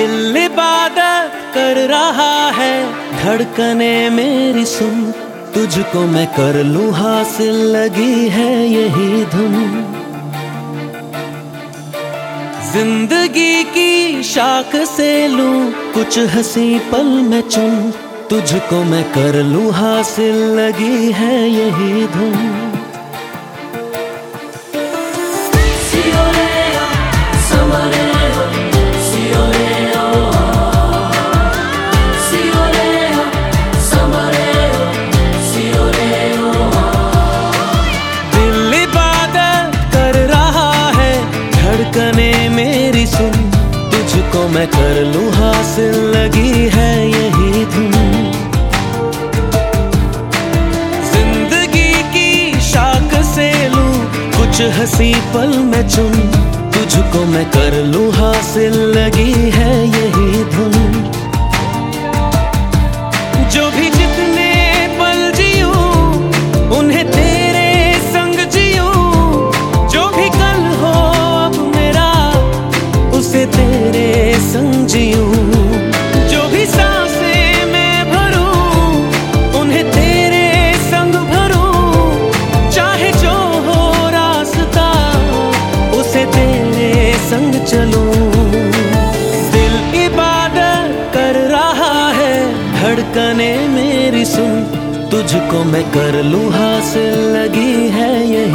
दिल इबादत कर रहा है। धड़कने मेरी सुन, तुझको मैं कर लू हासिल, लगी है यही धुन। ज़िंदगी की शाख से लू, कुछ हँसी पल में चुन, तुझको मैं कर लू हासिल, लगी है यही धुन। मैं कर लू हासिल, लगी है यही धुन। ज़िंदगी की शाख से लू कुछ हसी पल में चुन। तुझको मैं कर लू हासिल, लगी है यही धुन। धड़कने मेरी सुन। तुझको मैं कर लू हासिल लगी है यही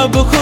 अब खुद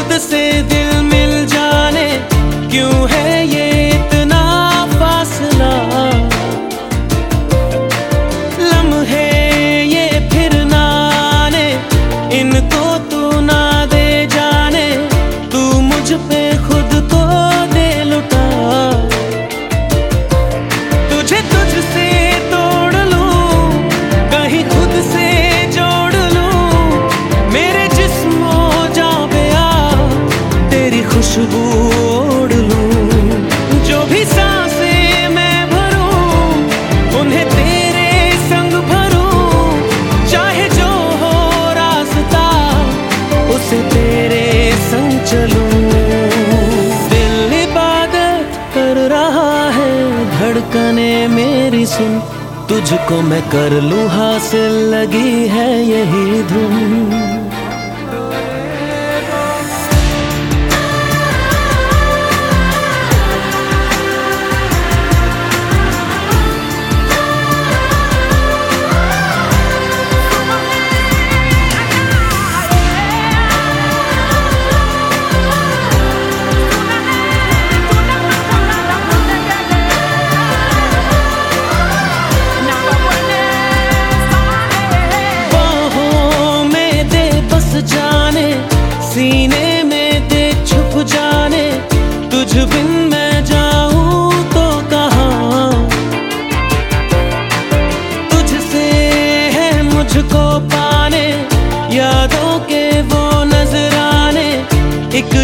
सुन तुझको मैं कर लू हासिल लगी है यही धुन।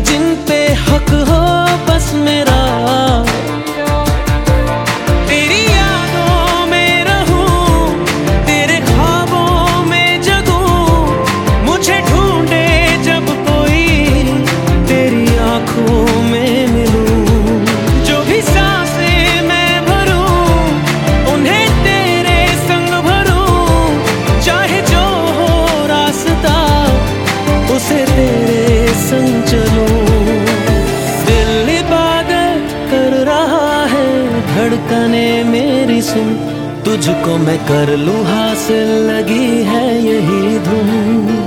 जिन पे धड़कने मेरी सुन। तुझको मैं कर लू हासिल लगी है यही धुन।